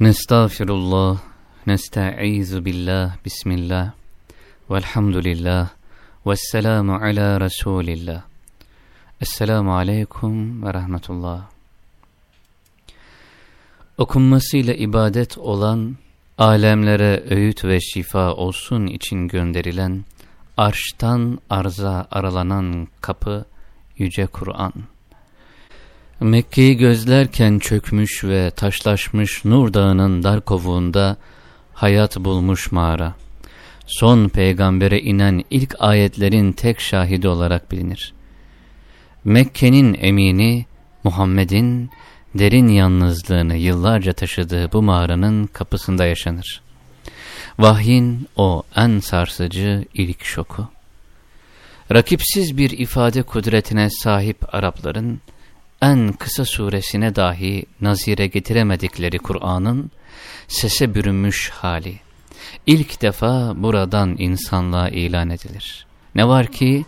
Nestağfirullah, nesta'izu billah, bismillah, velhamdülillah, vesselamu ala Resulillah. Esselamu aleyküm ve rahmetullah. Okunmasıyla ibadet olan, alemlere öğüt ve şifa olsun için gönderilen, arştan arza aralanan kapı, Yüce Kur'an. Mekke'yi gözlerken çökmüş ve taşlaşmış Nur Dağı'nın dar kovuğunda hayat bulmuş mağara. Son peygambere inen ilk ayetlerin tek şahidi olarak bilinir. Mekke'nin emini Muhammed'in derin yalnızlığını yıllarca taşıdığı bu mağaranın kapısında yaşanır. Vahyin o en sarsıcı ilk şoku. Rakipsiz bir ifade kudretine sahip Arapların, en kısa suresine dahi nazire getiremedikleri Kur'an'ın sese bürünmüş hali. İlk defa buradan insanlığa ilan edilir. Ne var ki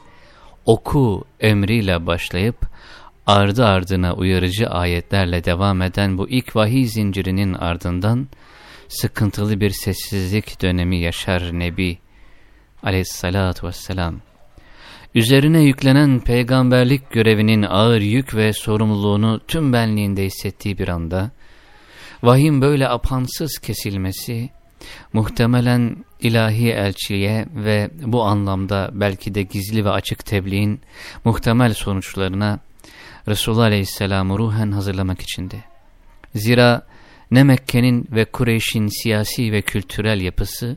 oku emriyle başlayıp ardı ardına uyarıcı ayetlerle devam eden bu ilk vahiy zincirinin ardından sıkıntılı bir sessizlik dönemi yaşar Nebi aleyhissalatu vesselam. Üzerine yüklenen peygamberlik görevinin ağır yük ve sorumluluğunu tüm benliğinde hissettiği bir anda, vahyin böyle apansız kesilmesi, muhtemelen ilahi elçiye ve bu anlamda belki de gizli ve açık tebliğin muhtemel sonuçlarına Resulullah Aleyhisselam'ı ruhen hazırlamak içindi. Zira ne Mekke'nin ve Kureyş'in siyasi ve kültürel yapısı,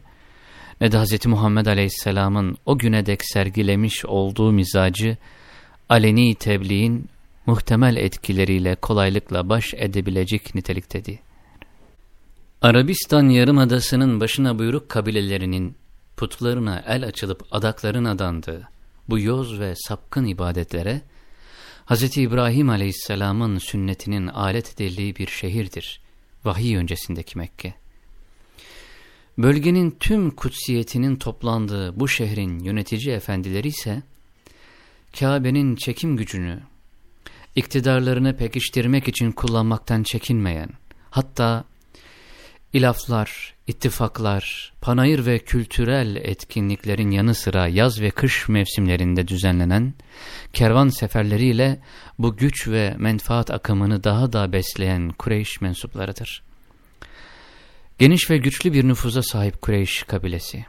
ne de Hz. Muhammed Aleyhisselam'ın o güne dek sergilemiş olduğu mizacı, aleni tebliğin muhtemel etkileriyle kolaylıkla baş edebilecek niteliktedir. Arabistan Yarımadası'nın başına buyruk kabilelerinin putlarına el açılıp adakların adandığı bu yoz ve sapkın ibadetlere, Hz. İbrahim Aleyhisselam'ın sünnetinin alet edildiği bir şehirdir, vahiy öncesindeki Mekke. Bölgenin tüm kutsiyetinin toplandığı bu şehrin yönetici efendileri ise, Kabe'nin çekim gücünü, iktidarlarını pekiştirmek için kullanmaktan çekinmeyen, hatta ilaflar, ittifaklar, panayır ve kültürel etkinliklerin yanı sıra yaz ve kış mevsimlerinde düzenlenen kervan seferleriyle bu güç ve menfaat akımını daha da besleyen Kureyş mensuplarıdır. Geniş ve güçlü bir nüfuza sahip Kureyş kabilesi.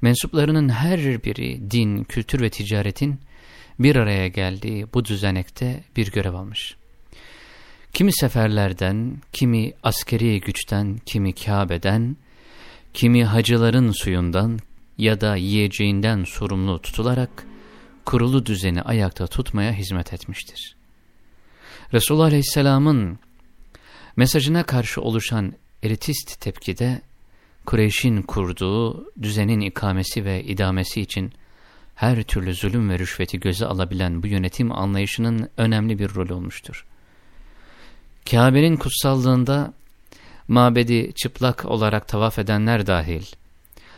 Mensuplarının her biri din, kültür ve ticaretin bir araya geldiği bu düzenekte bir görev almış. Kimi seferlerden, kimi askeri güçten, kimi Kabe'den, kimi hacıların suyundan ya da yiyeceğinden sorumlu tutularak kurulu düzeni ayakta tutmaya hizmet etmiştir. Resulullah Aleyhisselam'ın mesajına karşı oluşan elitist tepkide Kureyş'in kurduğu düzenin ikamesi ve idamesi için her türlü zulüm ve rüşveti göze alabilen bu yönetim anlayışının önemli bir rol olmuştur. Kabe'nin kutsallığında mabedi çıplak olarak tavaf edenler dahil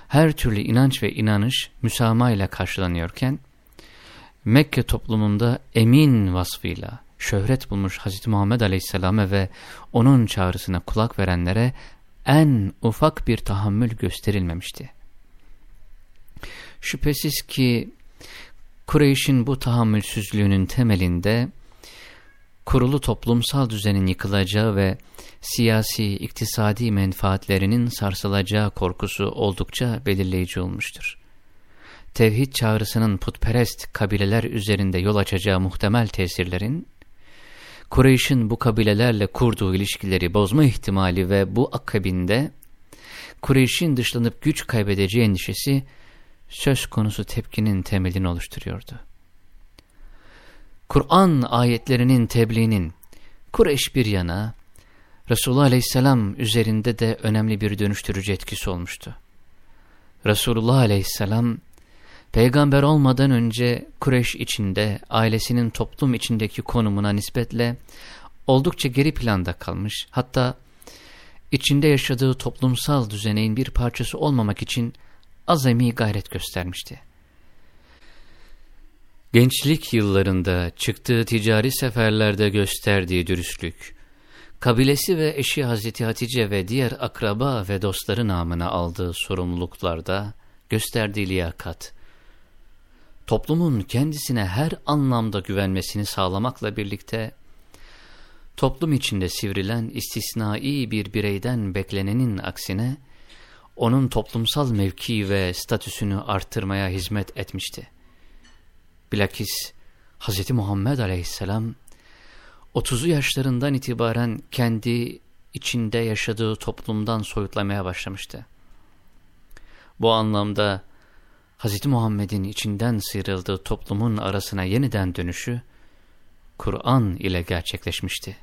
her türlü inanç ve inanış müsamaha ile karşılanıyorken Mekke toplumunda emin vasfıyla şöhret bulmuş Hz. Muhammed Aleyhisselam'a ve onun çağrısına kulak verenlere en ufak bir tahammül gösterilmemişti. Şüphesiz ki Kureyş'in bu tahammülsüzlüğünün temelinde kurulu toplumsal düzenin yıkılacağı ve siyasi, iktisadi menfaatlerinin sarsılacağı korkusu oldukça belirleyici olmuştur. Tevhid çağrısının putperest kabileler üzerinde yol açacağı muhtemel tesirlerin, Kureyş'in bu kabilelerle kurduğu ilişkileri bozma ihtimali ve bu akabinde Kureyş'in dışlanıp güç kaybedeceği endişesi söz konusu tepkinin temelini oluşturuyordu. Kur'an ayetlerinin tebliğinin Kureyş bir yana Resulullah Aleyhisselam üzerinde de önemli bir dönüştürücü etkisi olmuştu. Resulullah Aleyhisselam peygamber olmadan önce Kureyş içinde ailesinin toplum içindeki konumuna nispetle oldukça geri planda kalmış hatta içinde yaşadığı toplumsal düzeneğin bir parçası olmamak için azami gayret göstermişti. Gençlik yıllarında çıktığı ticari seferlerde gösterdiği dürüstlük, kabilesi ve eşi Hazreti Hatice ve diğer akraba ve dostları namına aldığı sorumluluklarda gösterdiği liyakat, toplumun kendisine her anlamda güvenmesini sağlamakla birlikte, toplum içinde sivrilen istisnai bir bireyden beklenenin aksine, onun toplumsal mevki ve statüsünü arttırmaya hizmet etmişti. Bilakis Hz. Muhammed aleyhisselam, 30'u yaşlarından itibaren kendi içinde yaşadığı toplumdan soyutlamaya başlamıştı. Bu anlamda Hz. Muhammed'in içinden sıyrıldığı toplumun arasına yeniden dönüşü, Kur'an ile gerçekleşmişti.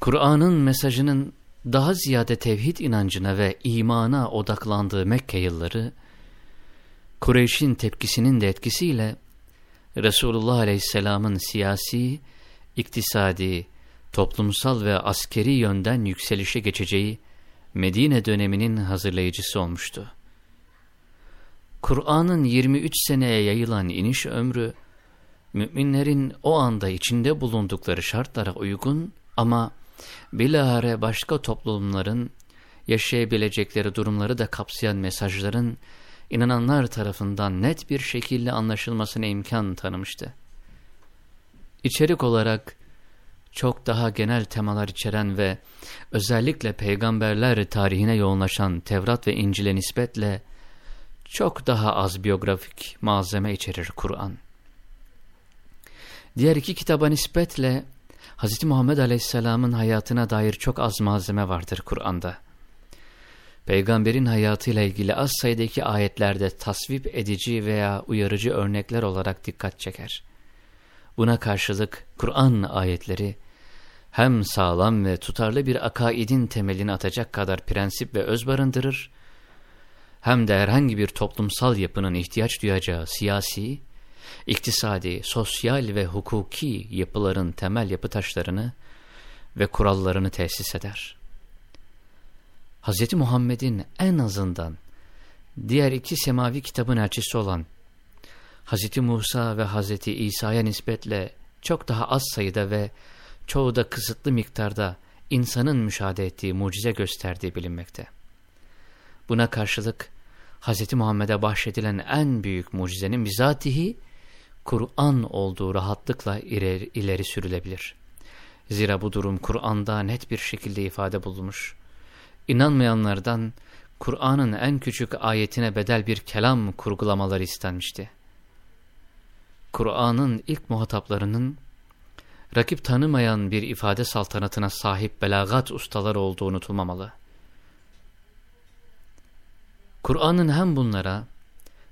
Kur'an'ın mesajının daha ziyade tevhid inancına ve imana odaklandığı Mekke yılları, Kureyş'in tepkisinin de etkisiyle Resulullah Aleyhisselam'ın siyasi, iktisadi, toplumsal ve askeri yönden yükselişe geçeceği Medine döneminin hazırlayıcısı olmuştu. Kur'an'ın 23 seneye yayılan iniş ömrü, müminlerin o anda içinde bulundukları şartlara uygun ama bilahare başka toplumların yaşayabilecekleri durumları da kapsayan mesajların inananlar tarafından net bir şekilde anlaşılmasına imkan tanımıştı. İçerik olarak çok daha genel temalar içeren ve özellikle peygamberler tarihine yoğunlaşan Tevrat ve İncil'e nispetle çok daha az biyografik malzeme içerir Kur'an. Diğer iki kitaba nispetle Hz. Muhammed Aleyhisselam'ın hayatına dair çok az malzeme vardır Kur'an'da. Peygamberin hayatıyla ilgili az sayıdaki ayetlerde tasvip edici veya uyarıcı örnekler olarak dikkat çeker. Buna karşılık Kur'an ayetleri hem sağlam ve tutarlı bir akaidin temelini atacak kadar prensip ve öz barındırır, hem de herhangi bir toplumsal yapının ihtiyaç duyacağı siyasi, iktisadi, sosyal ve hukuki yapıların temel yapı taşlarını ve kurallarını tesis eder. Hz. Muhammed'in en azından diğer iki semavi kitabın elçisi olan Hz. Musa ve Hz. İsa'ya nispetle çok daha az sayıda ve çoğu da kısıtlı miktarda insanın müşahede ettiği mucize gösterdiği bilinmekte. Buna karşılık Hz. Muhammed'e bahşedilen en büyük mucizenin bizatihi Kur'an olduğu rahatlıkla ileri, ileri sürülebilir. Zira bu durum Kur'an'da net bir şekilde ifade bulunmuş. İnanmayanlardan Kur'an'ın en küçük ayetine bedel bir kelam kurgulamaları istenmişti. Kur'an'ın ilk muhataplarının rakip tanımayan bir ifade saltanatına sahip belagat ustaları olduğu unutulmamalı. Kur'an'ın hem bunlara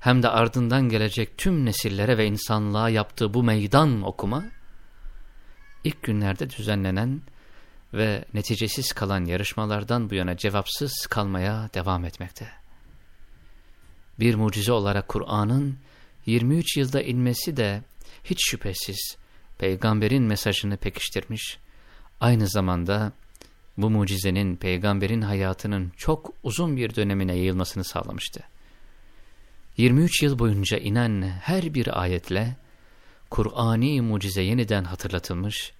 hem de ardından gelecek tüm nesillere ve insanlığa yaptığı bu meydan okuma, ilk günlerde düzenlenen ve neticesiz kalan yarışmalardan bu yana cevapsız kalmaya devam etmekte. Bir mucize olarak Kur'an'ın 23 yılda inmesi de hiç şüphesiz peygamberin mesajını pekiştirmiş, aynı zamanda bu mucizenin peygamberin hayatının çok uzun bir dönemine yayılmasını sağlamıştı. 23 yıl boyunca inen her bir ayetle Kur'ani mucize yeniden hatırlatılmış,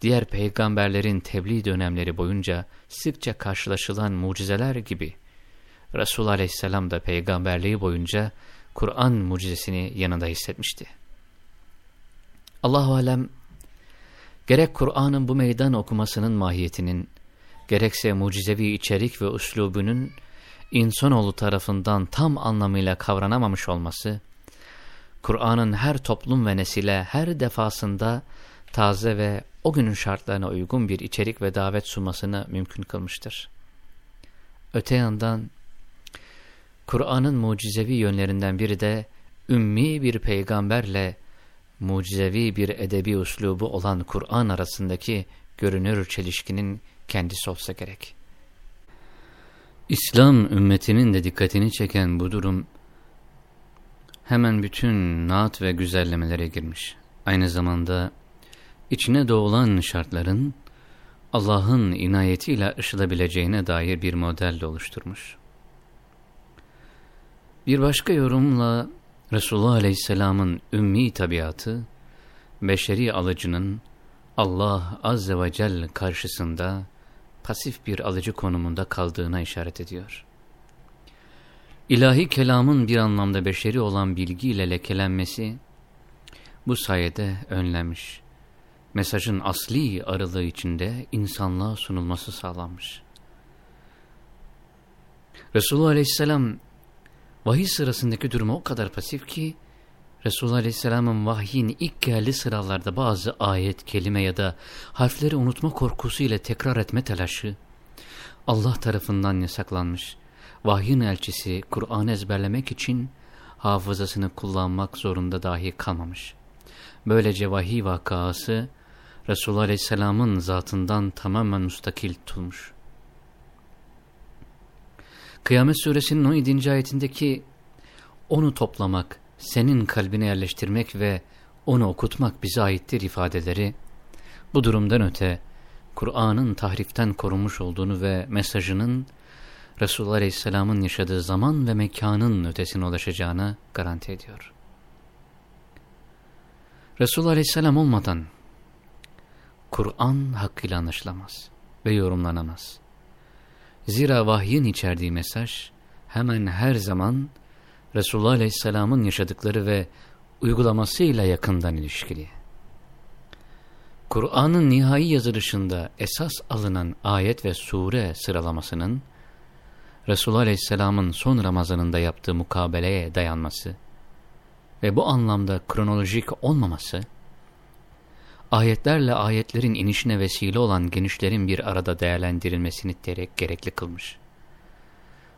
diğer peygamberlerin tebliğ dönemleri boyunca sıkça karşılaşılan mucizeler gibi Resul aleyhisselam da peygamberliği boyunca Kur'an mucizesini yanında hissetmişti. Allahu alem gerek Kur'an'ın bu meydan okumasının mahiyetinin gerekse mucizevi içerik ve üslubunun insanoğlu tarafından tam anlamıyla kavranamamış olması, Kur'an'ın her toplum ve nesile her defasında taze ve o günün şartlarına uygun bir içerik ve davet sunmasını mümkün kılmıştır. Öte yandan, Kur'an'ın mucizevi yönlerinden biri de ümmi bir peygamberle mucizevi bir edebi uslubu olan Kur'an arasındaki görünür çelişkinin kendisi olsa gerek. İslam ümmetinin de dikkatini çeken bu durum hemen bütün naat ve güzellemelere girmiş. Aynı zamanda içine doğulan şartların Allah'ın inayetiyle aşılabileceğine dair bir model de oluşturmuş. Bir başka yorumla Resulullah Aleyhisselam'ın ümmi tabiatı, beşeri alıcının Allah Azze ve Celle karşısında pasif bir alıcı konumunda kaldığına işaret ediyor. İlahi kelamın bir anlamda beşeri olan bilgiyle lekelenmesi bu sayede önlenmiş. Mesajın asli arılığı içinde insanlığa sunulması sağlanmış. Resulullah Aleyhisselam vahiy sırasındaki durumu o kadar pasif ki Resulullah Aleyhisselam'ın vahyin ilk geldiği sıralarda bazı ayet, kelime ya da harfleri unutma korkusu ile tekrar etme telaşı Allah tarafından yasaklanmış. Vahyin elçisi Kur'an'ı ezberlemek için hafızasını kullanmak zorunda dahi kalmamış. Böylece vahiy vakası Resulullah Aleyhisselam'ın zatından tamamen müstakil tutulmuş. Kıyamet suresinin 17. ayetindeki onu toplamak, senin kalbine yerleştirmek ve onu okutmak bize aittir ifadeleri, bu durumdan öte Kur'an'ın tahriften korunmuş olduğunu ve mesajının Resulullah Aleyhisselam'ın yaşadığı zaman ve mekanın ötesine ulaşacağını garanti ediyor. Resulullah Aleyhisselam olmadan Kur'an hakkıyla anlaşılamaz ve yorumlanamaz. Zira vahyin içerdiği mesaj hemen her zaman Resulullah Aleyhisselam'ın yaşadıkları ve uygulamasıyla yakından ilişkili. Kur'an'ın nihai yazılışında esas alınan ayet ve sure sıralamasının Resulullah Aleyhisselam'ın son Ramazanında yaptığı mukabeleye dayanması ve bu anlamda kronolojik olmaması, ayetlerle ayetlerin inişine vesile olan genişlerin bir arada değerlendirilmesini gerek, gerekli kılmış.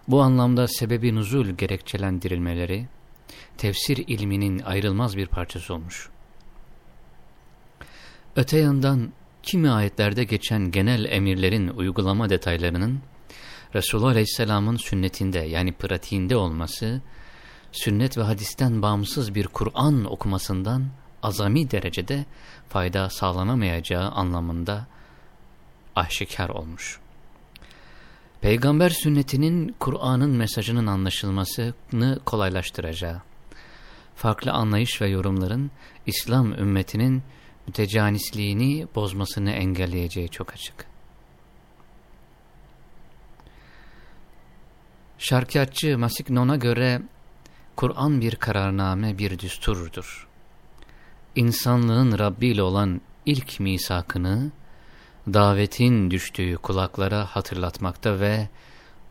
Bu anlamda sebebi nuzul gerekçelendirilmeleri, tefsir ilminin ayrılmaz bir parçası olmuş. Öte yandan kimi ayetlerde geçen genel emirlerin uygulama detaylarının Resulullah Aleyhisselam'ın sünnetinde yani pratiğinde olması, sünnet ve hadisten bağımsız bir Kur'an okumasından azami derecede fayda sağlanamayacağı anlamında aşikar olmuş. Peygamber sünnetinin Kur'an'ın mesajının anlaşılmasını kolaylaştıracağı, farklı anlayış ve yorumların İslam ümmetinin mütecanisliğini bozmasını engelleyeceği çok açık. Şarkiyatçı Masiknon'a göre Kur'an bir kararname, bir düsturdur. İnsanlığın Rabbi ile olan ilk misakını, davetin düştüğü kulaklara hatırlatmakta ve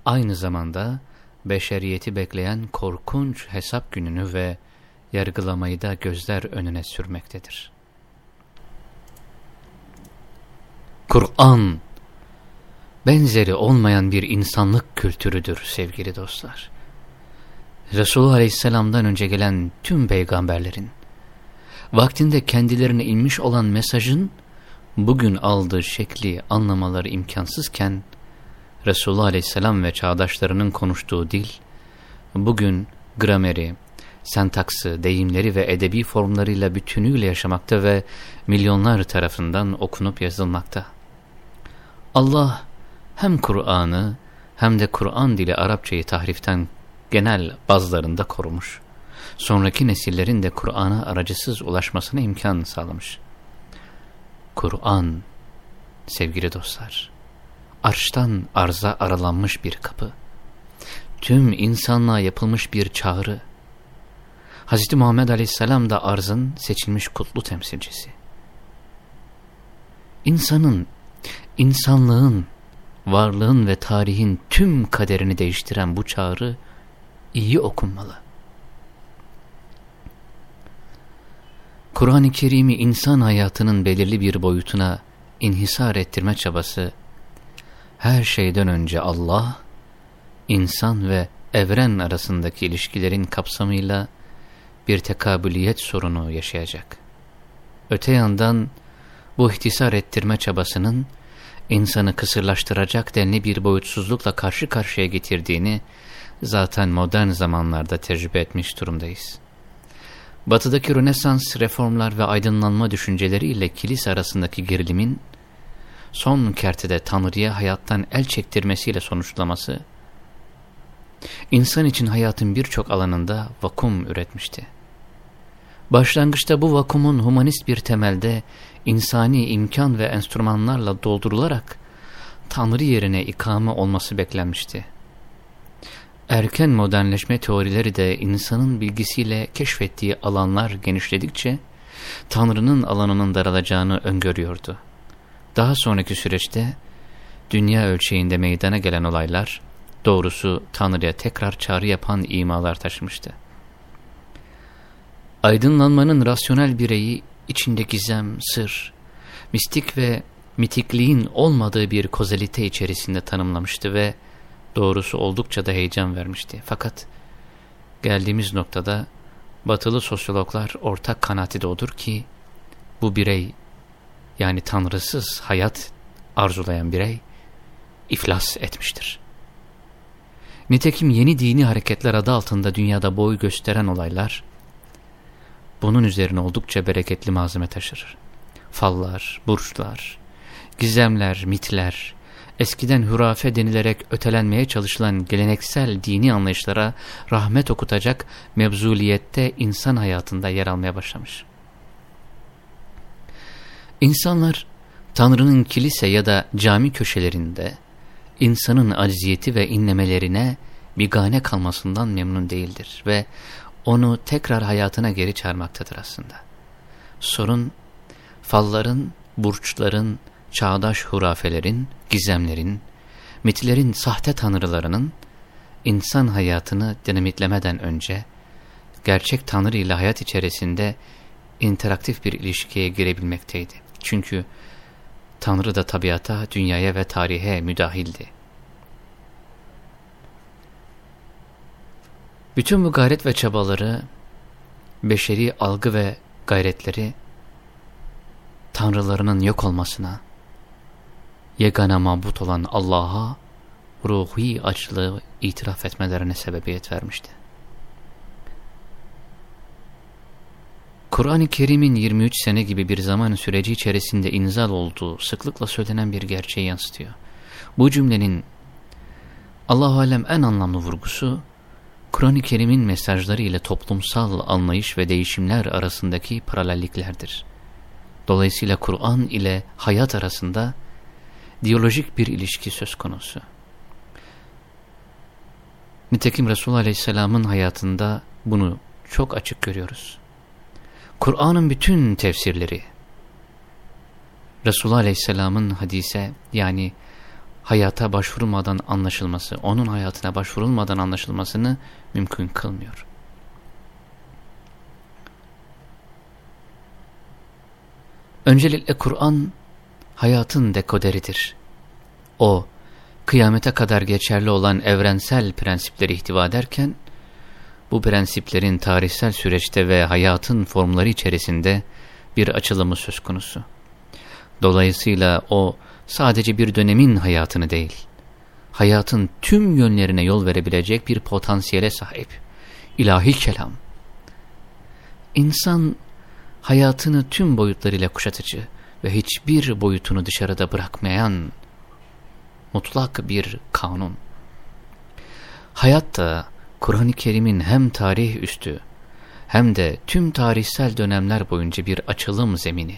aynı zamanda beşeriyeti bekleyen korkunç hesap gününü ve yargılamayı da gözler önüne sürmektedir. Kur'an, benzeri olmayan bir insanlık kültürüdür sevgili dostlar. Resulullah Aleyhisselam'dan önce gelen tüm peygamberlerin, vaktinde kendilerine inmiş olan mesajın, bugün aldığı şekli anlamaları imkansızken, Resulullah Aleyhisselam ve çağdaşlarının konuştuğu dil, bugün grameri, sentaksı, deyimleri ve edebi formlarıyla bütünüyle yaşamakta ve milyonlar tarafından okunup yazılmakta. Allah hem Kur'an'ı hem de Kur'an dili Arapçayı tahriften genel bazlarında korumuş. Sonraki nesillerin de Kur'an'a aracısız ulaşmasına imkan sağlamış. Kur'an, sevgili dostlar, arştan arza aralanmış bir kapı. Tüm insanlığa yapılmış bir çağrı. Hz. Muhammed Aleyhisselam da arzın seçilmiş kutlu temsilcisi. İnsanın, insanlığın, varlığın ve tarihin tüm kaderini değiştiren bu çağrı iyi okunmalı. Kur'an-ı Kerim'i insan hayatının belirli bir boyutuna inhisar ettirme çabası, her şeyden önce Allah, insan ve evren arasındaki ilişkilerin kapsamıyla bir tekabüliyet sorunu yaşayacak. Öte yandan bu ihtisar ettirme çabasının insanı kısırlaştıracak denli bir boyutsuzlukla karşı karşıya getirdiğini zaten modern zamanlarda tecrübe etmiş durumdayız. Batıdaki Rönesans reformlar ve aydınlanma düşünceleriyle kilise arasındaki gerilimin son kertede Tanrı'ya hayattan el çektirmesiyle sonuçlaması, insan için hayatın birçok alanında vakum üretmişti. Başlangıçta bu vakumun humanist bir temelde insani imkan ve enstrümanlarla doldurularak Tanrı yerine ikame olması beklenmişti. Erken modernleşme teorileri de insanın bilgisiyle keşfettiği alanlar genişledikçe Tanrı'nın alanının daralacağını öngörüyordu. Daha sonraki süreçte dünya ölçeğinde meydana gelen olaylar doğrusu Tanrı'ya tekrar çağrı yapan imalar taşımıştı. Aydınlanmanın rasyonel bireyi içinde gizem, sır, mistik ve mitikliğin olmadığı bir kozalite içerisinde tanımlamıştı ve doğrusu oldukça da heyecan vermişti. Fakat geldiğimiz noktada batılı sosyologlar ortak kanaati de odur ki bu birey yani tanrısız hayat arzulayan birey iflas etmiştir. Nitekim yeni dini hareketler adı altında dünyada boy gösteren olaylar bunun üzerine oldukça bereketli malzeme taşır. Fallar, burçlar, gizemler, mitler, eskiden hurafe denilerek ötelenmeye çalışılan geleneksel dini anlayışlara rahmet okutacak mevzuliyette insan hayatında yer almaya başlamış. İnsanlar Tanrı'nın kilise ya da cami köşelerinde insanın acziyeti ve inlemelerine bigane kalmasından memnun değildir ve onu tekrar hayatına geri çağırmaktadır aslında. Sorun falların, burçların, çağdaş hurafelerin, gizemlerin, mitlerin sahte tanrılarının insan hayatını dinamitlemeden önce gerçek tanrı ile hayat içerisinde interaktif bir ilişkiye girebilmekteydi. Çünkü tanrı da tabiata, dünyaya ve tarihe müdahildi. Bütün bu gayret ve çabaları, beşeri algı ve gayretleri tanrılarının yok olmasına, yegane mabut olan Allah'a ruhi açlığı itiraf etmelerine sebebiyet vermişti. Kur'an-ı Kerim'in 23 sene gibi bir zaman süreci içerisinde inzal olduğu sıklıkla söylenen bir gerçeği yansıtıyor. Bu cümlenin Allah-u Alem en anlamlı vurgusu, Kur'an-ı Kerim'in mesajları ile toplumsal anlayış ve değişimler arasındaki paralelliklerdir. Dolayısıyla Kur'an ile hayat arasında diyalojik bir ilişki söz konusu. Nitekim Resulullah Aleyhisselam'ın hayatında bunu çok açık görüyoruz. Kur'an'ın bütün tefsirleri, Resulullah Aleyhisselam'ın hadise yani hayata başvurulmadan anlaşılması, onun hayatına başvurulmadan anlaşılmasını mümkün kılmıyor. Öncelikle Kur'an hayatın dekoderidir. O, kıyamete kadar geçerli olan evrensel prensipleri ihtiva ederken, bu prensiplerin tarihsel süreçte ve hayatın formları içerisinde bir açılımı söz konusu. Dolayısıyla o sadece bir dönemin hayatını değil, hayatın tüm yönlerine yol verebilecek bir potansiyele sahip. İlahi kelam. İnsan hayatını tüm boyutlarıyla kuşatıcı ve hiçbir boyutunu dışarıda bırakmayan mutlak bir kanun. Hayat da Kur'an-ı Kerim'in hem tarih üstü hem de tüm tarihsel dönemler boyunca bir açılım zemini.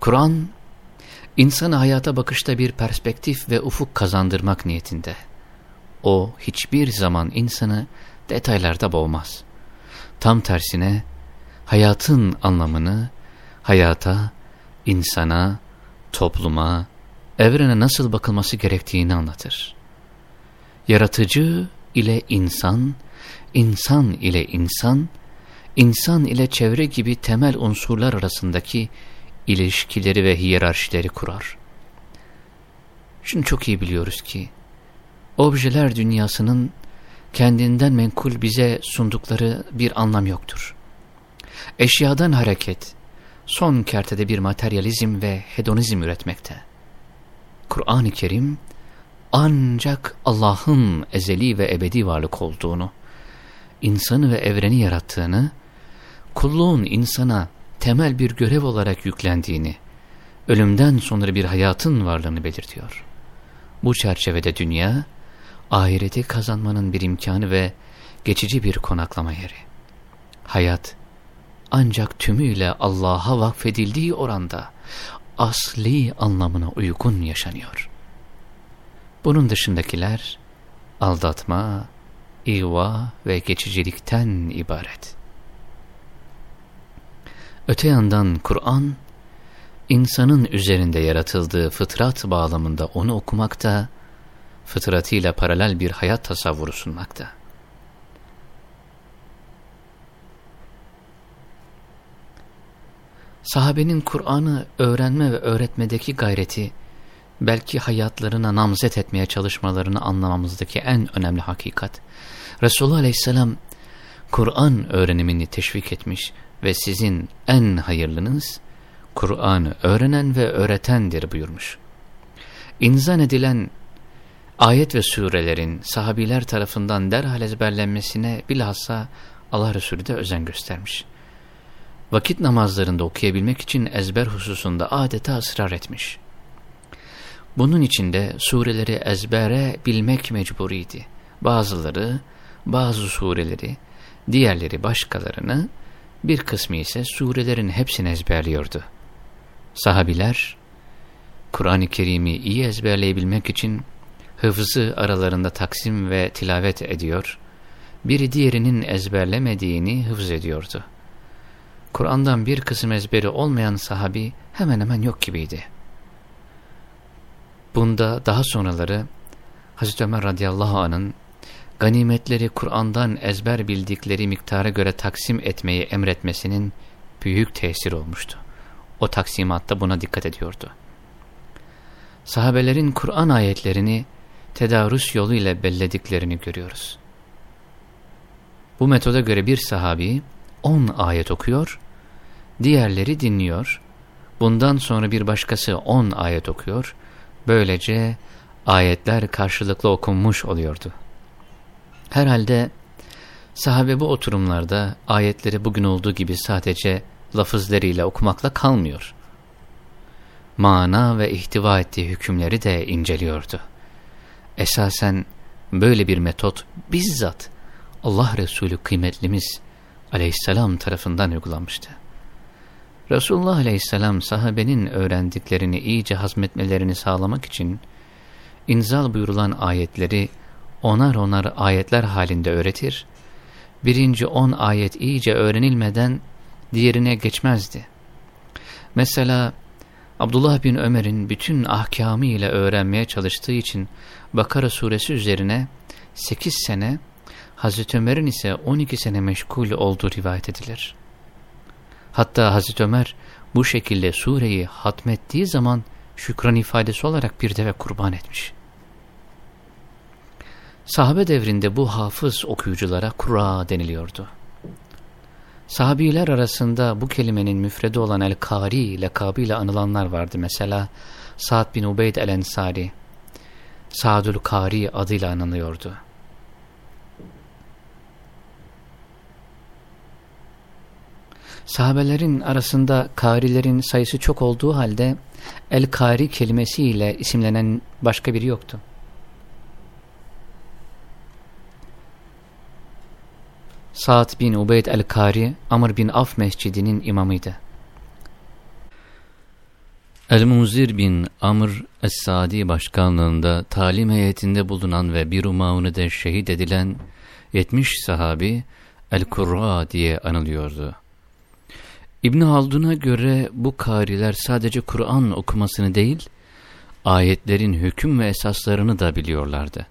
Kur'an, insanı hayata bakışta bir perspektif ve ufuk kazandırmak niyetinde. O hiçbir zaman insanı detaylarda boğmaz. Tam tersine hayatın anlamını, hayata, insana, topluma, evrene nasıl bakılması gerektiğini anlatır. Yaratıcı ile insan, insan ile insan, insan ile çevre gibi temel unsurlar arasındaki ilişkileri ve hiyerarşileri kurar. Şunu çok iyi biliyoruz ki, objeler dünyasının kendinden menkul bize sundukları bir anlam yoktur. Eşyadan hareket, son kertede bir materyalizm ve hedonizm üretmekte. Kur'an-ı Kerim, ancak Allah'ın ezeli ve ebedi varlık olduğunu, insanı ve evreni yarattığını, kulluğun insana temel bir görev olarak yüklendiğini, ölümden sonra bir hayatın varlığını belirtiyor. Bu çerçevede dünya, ahireti kazanmanın bir imkanı ve geçici bir konaklama yeri. Hayat, ancak tümüyle Allah'a vakfedildiği oranda asli anlamına uygun yaşanıyor. Bunun dışındakiler aldatma, iva ve geçicilikten ibaret. Öte yandan Kur'an, insanın üzerinde yaratıldığı fıtrat bağlamında onu okumakta, fıtratıyla paralel bir hayat tasavvuru sunmakta. Sahabenin Kur'an'ı öğrenme ve öğretmedeki gayreti, belki hayatlarına namzet etmeye çalışmalarını anlamamızdaki en önemli hakikat. Resulullah Aleyhisselam, Kur'an öğrenimini teşvik etmiş ve sizin en hayırlınız, Kur'an'ı öğrenen ve öğretendir buyurmuş. İnzan edilen ayet ve surelerin sahabiler tarafından derhal ezberlenmesine bilhassa Allah Resulü de özen göstermiş vakit namazlarında okuyabilmek için ezber hususunda adeta ısrar etmiş. Bunun içinde sureleri ezbere bilmek mecburiydi. Bazıları, bazı sureleri, diğerleri başkalarını, bir kısmı ise surelerin hepsini ezberliyordu. Sahabiler, Kur'an-ı Kerim'i iyi ezberleyebilmek için hıfzı aralarında taksim ve tilavet ediyor, biri diğerinin ezberlemediğini hıfz ediyordu. Kur'an'dan bir kısım ezberi olmayan sahabi hemen hemen yok gibiydi. Bunda daha sonraları Hazreti Ömer radıyallahu anh'ın ganimetleri Kur'an'dan ezber bildikleri miktara göre taksim etmeyi emretmesinin büyük tesir olmuştu. O taksimatta buna dikkat ediyordu. Sahabelerin Kur'an ayetlerini tedarüs yoluyla bellediklerini görüyoruz. Bu metoda göre bir sahabi 10 ayet okuyor, diğerleri dinliyor. Bundan sonra bir başkası 10 ayet okuyor. Böylece ayetler karşılıklı okunmuş oluyordu. Herhalde sahabe bu oturumlarda ayetleri bugün olduğu gibi sadece lafızlarıyla okumakla kalmıyor. Mana ve ihtiva ettiği hükümleri de inceliyordu. Esasen böyle bir metot bizzat Allah Resulü kıymetlimiz aleyhisselam tarafından uygulanmıştı. Resulullah aleyhisselam sahabenin öğrendiklerini iyice hazmetmelerini sağlamak için inzal buyurulan ayetleri onar onar ayetler halinde öğretir, birinci on ayet iyice öğrenilmeden diğerine geçmezdi. Mesela Abdullah bin Ömer'in bütün ahkamı ile öğrenmeye çalıştığı için Bakara suresi üzerine 8 sene, Hazreti Ömer'in ise 12 sene meşgul olduğu rivayet edilir. Hatta Hazreti Ömer bu şekilde sureyi hatmettiği zaman şükran ifadesi olarak bir deve kurban etmiş. Sahabe devrinde bu hafız okuyuculara kura deniliyordu. Sahabiler arasında bu kelimenin müfredi olan El-Kari lakabıyla anılanlar vardı. Mesela Sa'd bin Ubeyd el-Ensari, Sa'dül Kari adıyla anılıyordu. Sahabelerin arasında karilerin sayısı çok olduğu halde el-kari kelimesiyle isimlenen başka biri yoktu. Sa'd bin Ubeyd el-Kari, Amr bin Af mescidinin imamıydı. El-Muzir bin Amr Es-Sadi başkanlığında talim heyetinde bulunan ve bir umağını de şehit edilen 70 sahabi El-Kurra diye anılıyordu. İbn Haldun'a göre bu kariler sadece Kur'an okumasını değil, ayetlerin hüküm ve esaslarını da biliyorlardı.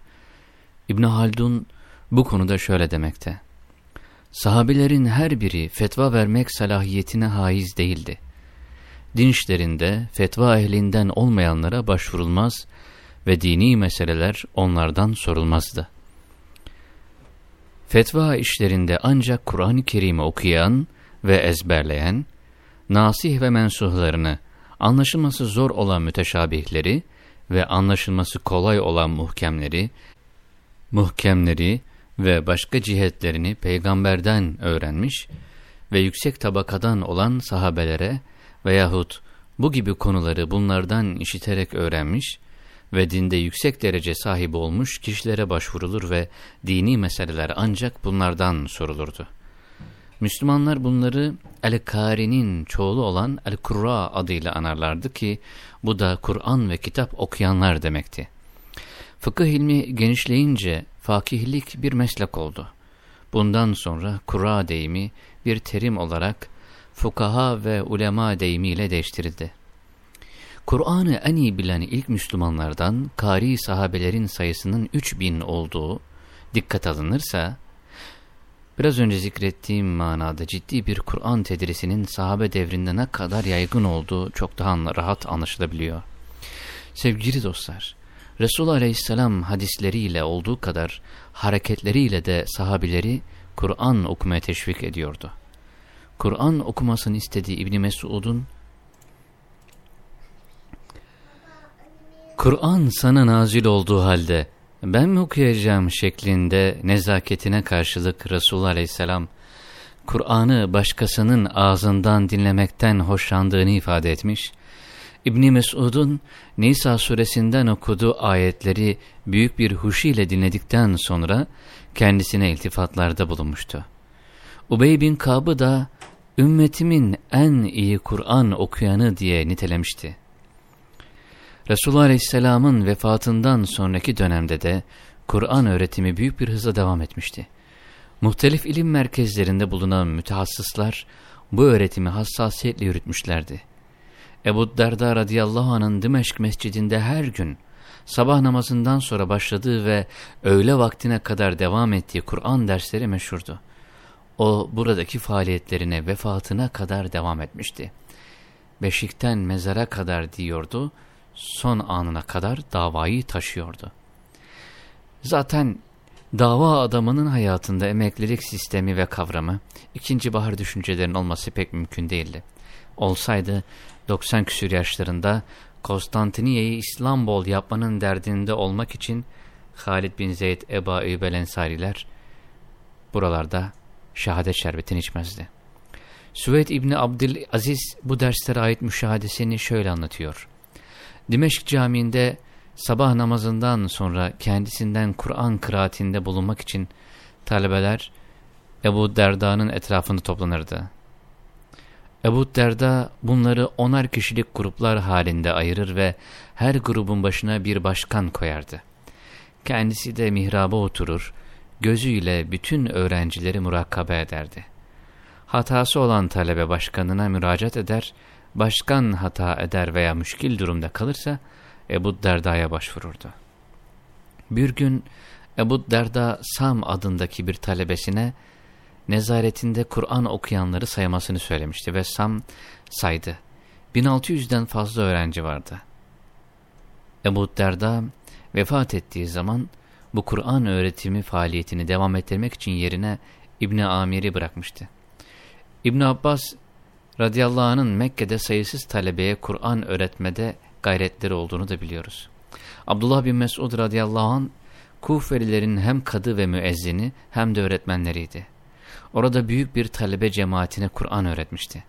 İbn Haldun bu konuda şöyle demekte. Sahabilerin her biri fetva vermek salahiyetine haiz değildi. Din işlerinde fetva ehlinden olmayanlara başvurulmaz ve dini meseleler onlardan sorulmazdı. Fetva işlerinde ancak Kur'an-ı Kerim'i okuyan, ve ezberleyen, nasih ve mensuhlarını, anlaşılması zor olan müteşabihleri ve anlaşılması kolay olan muhkemleri, muhkemleri ve başka cihetlerini peygamberden öğrenmiş ve yüksek tabakadan olan sahabelere veyahut bu gibi konuları bunlardan işiterek öğrenmiş ve dinde yüksek derece sahibi olmuş kişilere başvurulur ve dini meseleler ancak bunlardan sorulurdu. Müslümanlar bunları El-Kari'nin çoğulu olan El-Kurra adıyla anarlardı ki bu da Kur'an ve kitap okuyanlar demekti. Fıkıh ilmi genişleyince fakihlik bir meslek oldu. Bundan sonra Kur'a deyimi bir terim olarak fukaha ve ulema deyimiyle değiştirildi. Kur'an'ı en iyi bilen ilk Müslümanlardan kari sahabelerin sayısının 3000 olduğu dikkat alınırsa, biraz önce zikrettiğim manada ciddi bir Kur'an tedrisinin sahabe devrinde ne kadar yaygın olduğu çok daha rahat anlaşılabiliyor. Sevgili dostlar, Resulullah Aleyhisselam hadisleriyle olduğu kadar hareketleriyle de sahabileri Kur'an okumaya teşvik ediyordu. Kur'an okumasını istediği İbni Mesud'un Kur'an sana nazil olduğu halde ben mi okuyacağım şeklinde nezaketine karşılık Resulullah Aleyhisselam Kur'an'ı başkasının ağzından dinlemekten hoşlandığını ifade etmiş. İbni Mesud'un Nisa suresinden okuduğu ayetleri büyük bir huşu ile dinledikten sonra kendisine iltifatlarda bulunmuştu. Ubey bin Kab'ı da ümmetimin en iyi Kur'an okuyanı diye nitelemişti. Resulullah Aleyhisselam'ın vefatından sonraki dönemde de Kur'an öğretimi büyük bir hızla devam etmişti. Muhtelif ilim merkezlerinde bulunan mütehassıslar bu öğretimi hassasiyetle yürütmüşlerdi. Ebu Derda radıyallahu anh'ın Dimeşk mescidinde her gün sabah namazından sonra başladığı ve öğle vaktine kadar devam ettiği Kur'an dersleri meşhurdu. O buradaki faaliyetlerine vefatına kadar devam etmişti. Beşikten mezara kadar diyordu son anına kadar davayı taşıyordu. Zaten dava adamının hayatında emeklilik sistemi ve kavramı, ikinci bahar düşüncelerin olması pek mümkün değildi. Olsaydı 90 küsür yaşlarında Konstantiniye'yi İstanbul yapmanın derdinde olmak için Halid bin Zeyd, Eba Eyyubel Ensariler buralarda şehadet şerbetini içmezdi. Süveyd İbni Abdülaziz bu derslere ait müşahadesini şöyle anlatıyor. Dimeşk Camii'nde sabah namazından sonra kendisinden Kur'an kıraatinde bulunmak için talebeler Ebu Derda'nın etrafında toplanırdı. Ebu Derda bunları onar kişilik gruplar halinde ayırır ve her grubun başına bir başkan koyardı. Kendisi de mihraba oturur, gözüyle bütün öğrencileri murakabe ederdi. Hatası olan talebe başkanına müracaat eder başkan hata eder veya müşkil durumda kalırsa Ebu Derda'ya başvururdu. Bir gün Ebu Derda Sam adındaki bir talebesine nezaretinde Kur'an okuyanları saymasını söylemişti ve Sam saydı. 1600'den fazla öğrenci vardı. Ebu Derda vefat ettiği zaman bu Kur'an öğretimi faaliyetini devam ettirmek için yerine İbni Amir'i bırakmıştı. İbn Abbas radıyallahu anh'ın Mekke'de sayısız talebeye Kur'an öğretmede gayretleri olduğunu da biliyoruz. Abdullah bin Mesud radıyallahu anh Kufelilerin hem kadı ve müezzini hem de öğretmenleriydi. Orada büyük bir talebe cemaatine Kur'an öğretmişti.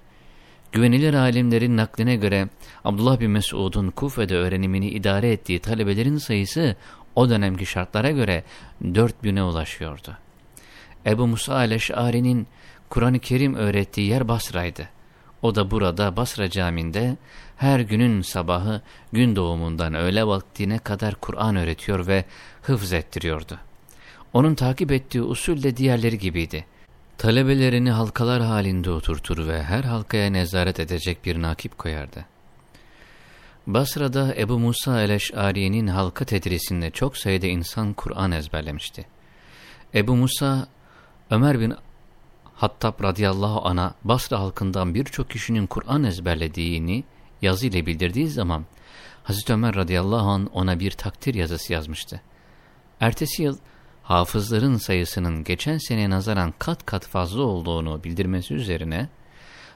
Güvenilir alimlerin nakline göre Abdullah bin Mesud'un Kufe'de öğrenimini idare ettiği talebelerin sayısı o dönemki şartlara göre dört bine ulaşıyordu. Ebu Musa al-Eş'ari'nin Kur'an-ı Kerim öğrettiği yer Basra'ydı. O da burada Basra Camii'nde her günün sabahı gün doğumundan öğle vaktine kadar Kur'an öğretiyor ve hıfz ettiriyordu. Onun takip ettiği usul de diğerleri gibiydi. Talebelerini halkalar halinde oturtur ve her halkaya nezaret edecek bir nakip koyardı. Basra'da Ebu Musa el-Eş'ariye'nin halka tedrisinde çok sayıda insan Kur'an ezberlemişti. Ebu Musa, Ömer bin Hattab radıyallahu ana Basra halkından birçok kişinin Kur'an ezberlediğini yazı ile bildirdiği zaman Hazreti Ömer radıyallahu an ona bir takdir yazısı yazmıştı. Ertesi yıl hafızların sayısının geçen sene nazaran kat kat fazla olduğunu bildirmesi üzerine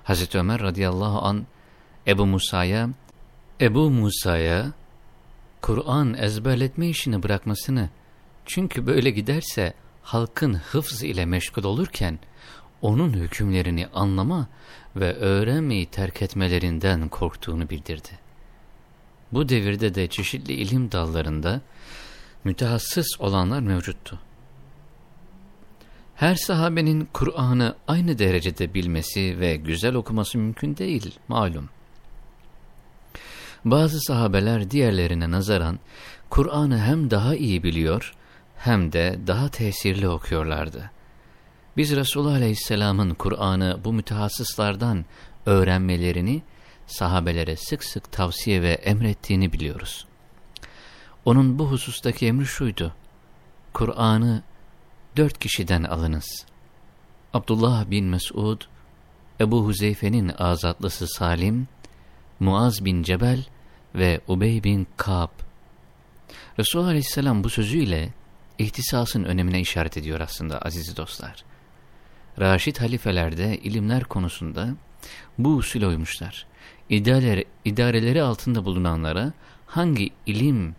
Hazreti Ömer radıyallahu an Ebu Musa'ya Ebu Musa'ya Kur'an ezberletme işini bırakmasını çünkü böyle giderse halkın hıfz ile meşgul olurken onun hükümlerini anlama ve öğrenmeyi terk etmelerinden korktuğunu bildirdi. Bu devirde de çeşitli ilim dallarında mütehassıs olanlar mevcuttu. Her sahabenin Kur'an'ı aynı derecede bilmesi ve güzel okuması mümkün değil malum. Bazı sahabeler diğerlerine nazaran Kur'an'ı hem daha iyi biliyor hem de daha tesirli okuyorlardı. Biz Resulullah Aleyhisselam'ın Kur'an'ı bu mütehassıslardan öğrenmelerini sahabelere sık sık tavsiye ve emrettiğini biliyoruz. Onun bu husustaki emri şuydu. Kur'an'ı dört kişiden alınız. Abdullah bin Mesud, Ebu Huzeyfe'nin azatlısı Salim, Muaz bin Cebel ve Ubey bin Kab. Resulullah Aleyhisselam bu sözüyle ihtisasın önemine işaret ediyor aslında aziz dostlar. Raşid halifelerde ilimler konusunda bu usul uymuşlar. İdareleri, idareleri altında bulunanlara hangi ilim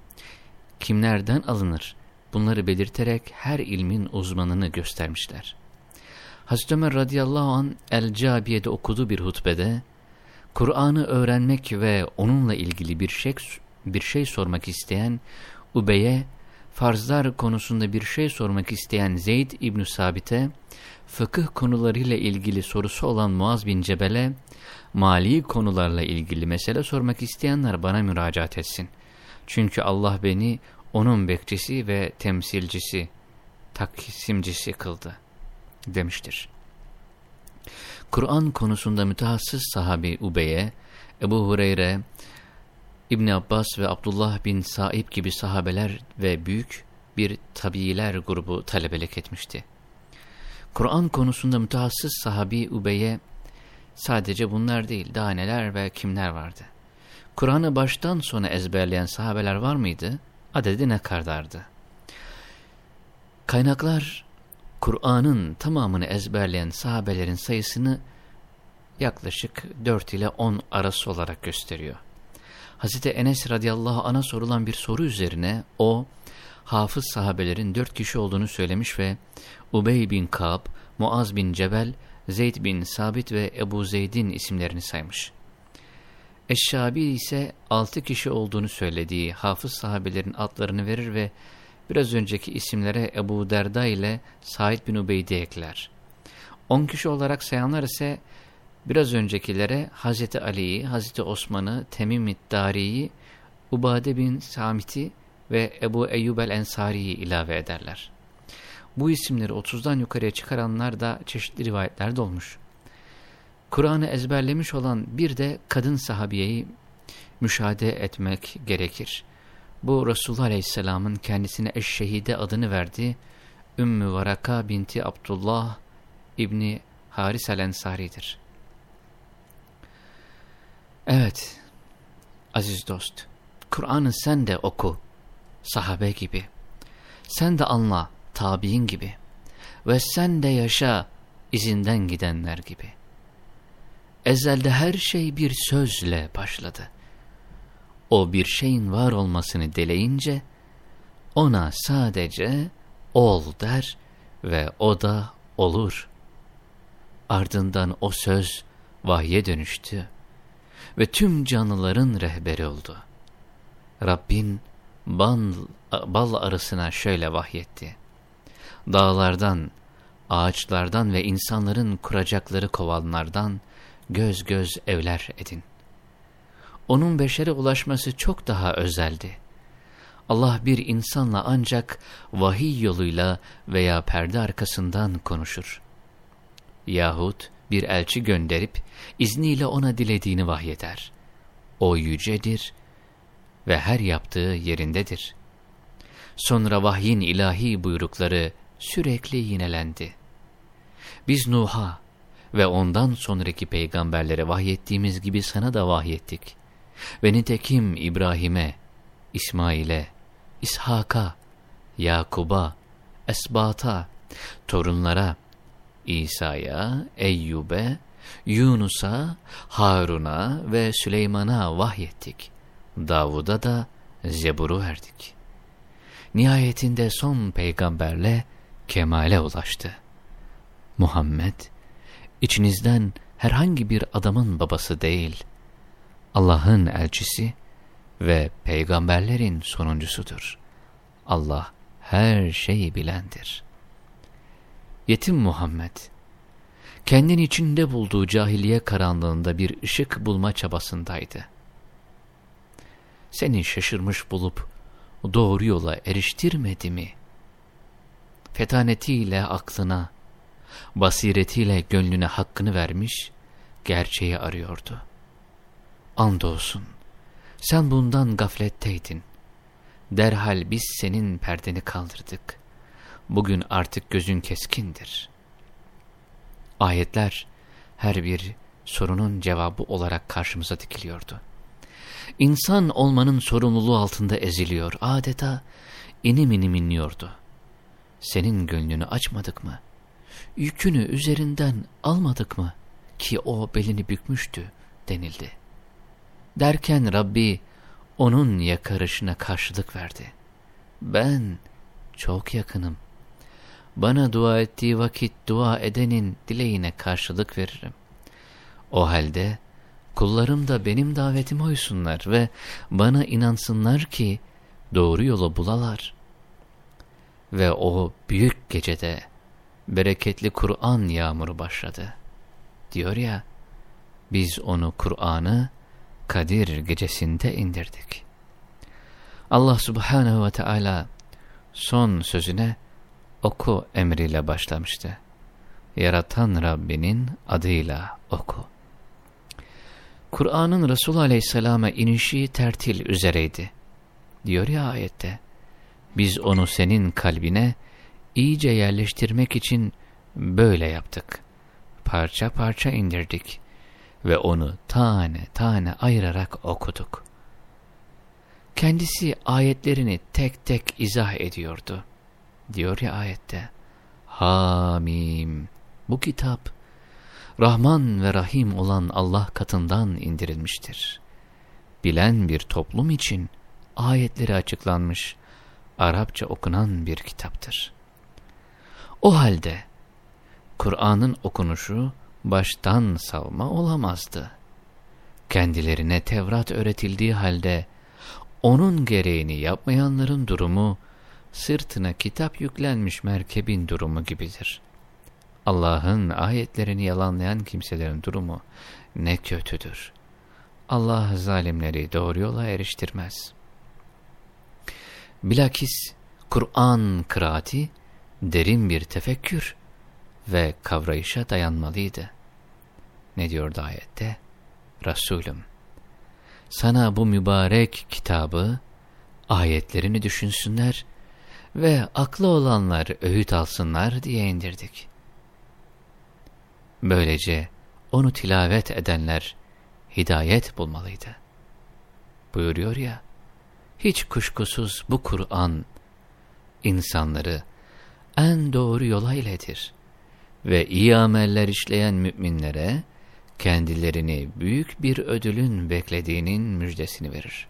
kimlerden alınır bunları belirterek her ilmin uzmanını göstermişler. Hazreti Ömer radıyallahu an El-Cabiye'de okuduğu bir hutbede Kur'an'ı öğrenmek ve onunla ilgili bir şey, bir şey sormak isteyen Ubey'e, farzlar konusunda bir şey sormak isteyen Zeyd İbn Sabit'e, fıkıh konularıyla ilgili sorusu olan Muaz bin Cebel'e, mali konularla ilgili mesele sormak isteyenler bana müracaat etsin. Çünkü Allah beni onun bekçisi ve temsilcisi, taksimcisi kıldı demiştir. Kur'an konusunda mütehassıs sahabi Ubey'e, Ebu Hureyre, İbn Abbas ve Abdullah bin Saib gibi sahabeler ve büyük bir tabiiler grubu talebelik etmişti. Kur'an konusunda mütehassıs sahabi Ubey'e sadece bunlar değil daha neler ve kimler vardı. Kur'an'ı baştan sona ezberleyen sahabeler var mıydı? Adedi ne kadardı? Kaynaklar Kur'an'ın tamamını ezberleyen sahabelerin sayısını yaklaşık 4 ile 10 arası olarak gösteriyor. Hazreti Enes radıyallahu ana sorulan bir soru üzerine o, hafız sahabelerin dört kişi olduğunu söylemiş ve Ubey bin Kab, Muaz bin Cebel, Zeyd bin Sabit ve Ebu Zeyd'in isimlerini saymış. Eşşabi ise altı kişi olduğunu söylediği hafız sahabelerin adlarını verir ve biraz önceki isimlere Ebu Derda ile Said bin Ubeyd'i ekler. On kişi olarak sayanlar ise biraz öncekilere Hazreti Ali'yi, Hazreti Osman'ı, Temim Dari'yi, Ubade bin Samit'i ve Ebu Eyyub el-Ensari'yi ilave ederler. Bu isimleri 30'dan yukarıya çıkaranlar da çeşitli rivayetlerde olmuş. Kur'an'ı ezberlemiş olan bir de kadın sahabiyeyi müşahede etmek gerekir. Bu Resulullah Aleyhisselam'ın kendisine Eşşehide adını verdiği Ümmü Varaka binti Abdullah İbni Haris el-Ensari'dir. Evet, aziz dost, Kur'an'ı sen de oku, sahabe gibi. Sen de anla, tabi'in gibi. Ve sen de yaşa, izinden gidenler gibi. Ezelde her şey bir sözle başladı. O bir şeyin var olmasını dileyince, ona sadece ol der ve o da olur. Ardından o söz vahye dönüştü ve tüm canlıların rehberi oldu. Rabbin bal, bal arasına şöyle vahyetti. Dağlardan, ağaçlardan ve insanların kuracakları kovanlardan göz göz evler edin. Onun beşere ulaşması çok daha özeldi. Allah bir insanla ancak vahiy yoluyla veya perde arkasından konuşur. Yahut bir elçi gönderip izniyle ona dilediğini vahyeder. O yücedir ve her yaptığı yerindedir. Sonra vahyin ilahi buyrukları sürekli yinelendi. Biz Nuh'a ve ondan sonraki peygamberlere vahyettiğimiz gibi sana da vahyettik. Ve nitekim İbrahim'e, İsmail'e, İshak'a, Yakub'a, Esbat'a, torunlara, İsa'ya, Eyyub'e, Yunus'a, Harun'a ve Süleyman'a vahyettik. Davud'a da Zebur'u verdik. Nihayetinde son peygamberle kemale ulaştı. Muhammed, içinizden herhangi bir adamın babası değil, Allah'ın elçisi ve peygamberlerin sonuncusudur. Allah her şeyi bilendir. Yetim Muhammed, kendin içinde bulduğu cahiliye karanlığında bir ışık bulma çabasındaydı. Seni şaşırmış bulup doğru yola eriştirmedi mi? Fetanetiyle aklına, basiretiyle gönlüne hakkını vermiş, gerçeği arıyordu. Andolsun, sen bundan gafletteydin. Derhal biz senin perdeni kaldırdık. Bugün artık gözün keskindir. Ayetler her bir sorunun cevabı olarak karşımıza dikiliyordu. İnsan olmanın sorumluluğu altında eziliyor, adeta inim inim inliyordu. Senin gönlünü açmadık mı? Yükünü üzerinden almadık mı? Ki o belini bükmüştü denildi. Derken Rabbi onun yakarışına karşılık verdi. Ben çok yakınım. Bana dua ettiği vakit dua edenin dileğine karşılık veririm. O halde kullarım da benim davetime uysunlar ve bana inansınlar ki doğru yolu bulalar. Ve o büyük gecede bereketli Kur'an yağmuru başladı. Diyor ya, biz onu Kur'an'ı Kadir gecesinde indirdik. Allah subhanehu ve teala son sözüne oku emriyle başlamıştı. Yaratan Rabbinin adıyla oku. Kur'an'ın Resulü Aleyhisselam'a inişi tertil üzereydi. Diyor ya ayette, biz onu senin kalbine iyice yerleştirmek için böyle yaptık. Parça parça indirdik ve onu tane tane ayırarak okuduk. Kendisi ayetlerini tek tek izah ediyordu. Diyor ya ayette, Hamim, bu kitap, Rahman ve Rahim olan Allah katından indirilmiştir. Bilen bir toplum için ayetleri açıklanmış, Arapça okunan bir kitaptır. O halde, Kur'an'ın okunuşu, baştan savma olamazdı. Kendilerine Tevrat öğretildiği halde onun gereğini yapmayanların durumu sırtına kitap yüklenmiş merkebin durumu gibidir. Allah'ın ayetlerini yalanlayan kimselerin durumu ne kötüdür. Allah zalimleri doğru yola eriştirmez. Bilakis Kur'an kıraati derin bir tefekkür ve kavrayışa dayanmalıydı. Ne diyordu ayette? Resulüm, sana bu mübarek kitabı, ayetlerini düşünsünler ve aklı olanlar öğüt alsınlar diye indirdik. Böylece onu tilavet edenler hidayet bulmalıydı. Buyuruyor ya, hiç kuşkusuz bu Kur'an insanları en doğru yola iletir ve iyi ameller işleyen müminlere kendilerini büyük bir ödülün beklediğinin müjdesini verir.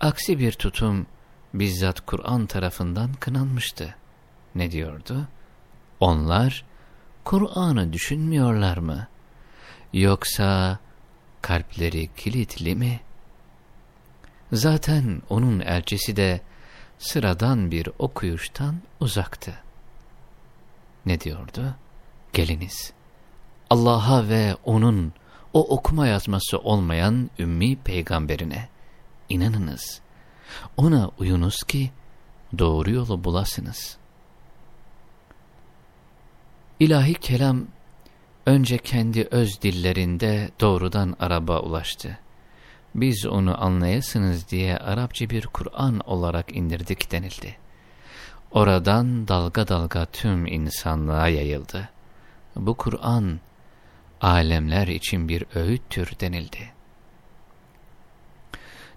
Aksi bir tutum bizzat Kur'an tarafından kınanmıştı. Ne diyordu? Onlar Kur'an'ı düşünmüyorlar mı? Yoksa kalpleri kilitli mi? Zaten onun elçisi de sıradan bir okuyuştan uzaktı. Ne diyordu? Geliniz Allah'a ve O'nun o okuma yazması olmayan ümmi peygamberine inanınız. Ona uyunuz ki doğru yolu bulasınız. İlahi kelam önce kendi öz dillerinde doğrudan Arap'a ulaştı. Biz onu anlayasınız diye Arapça bir Kur'an olarak indirdik denildi. Oradan dalga dalga tüm insanlığa yayıldı. Bu Kur'an alemler için bir öğüttür denildi.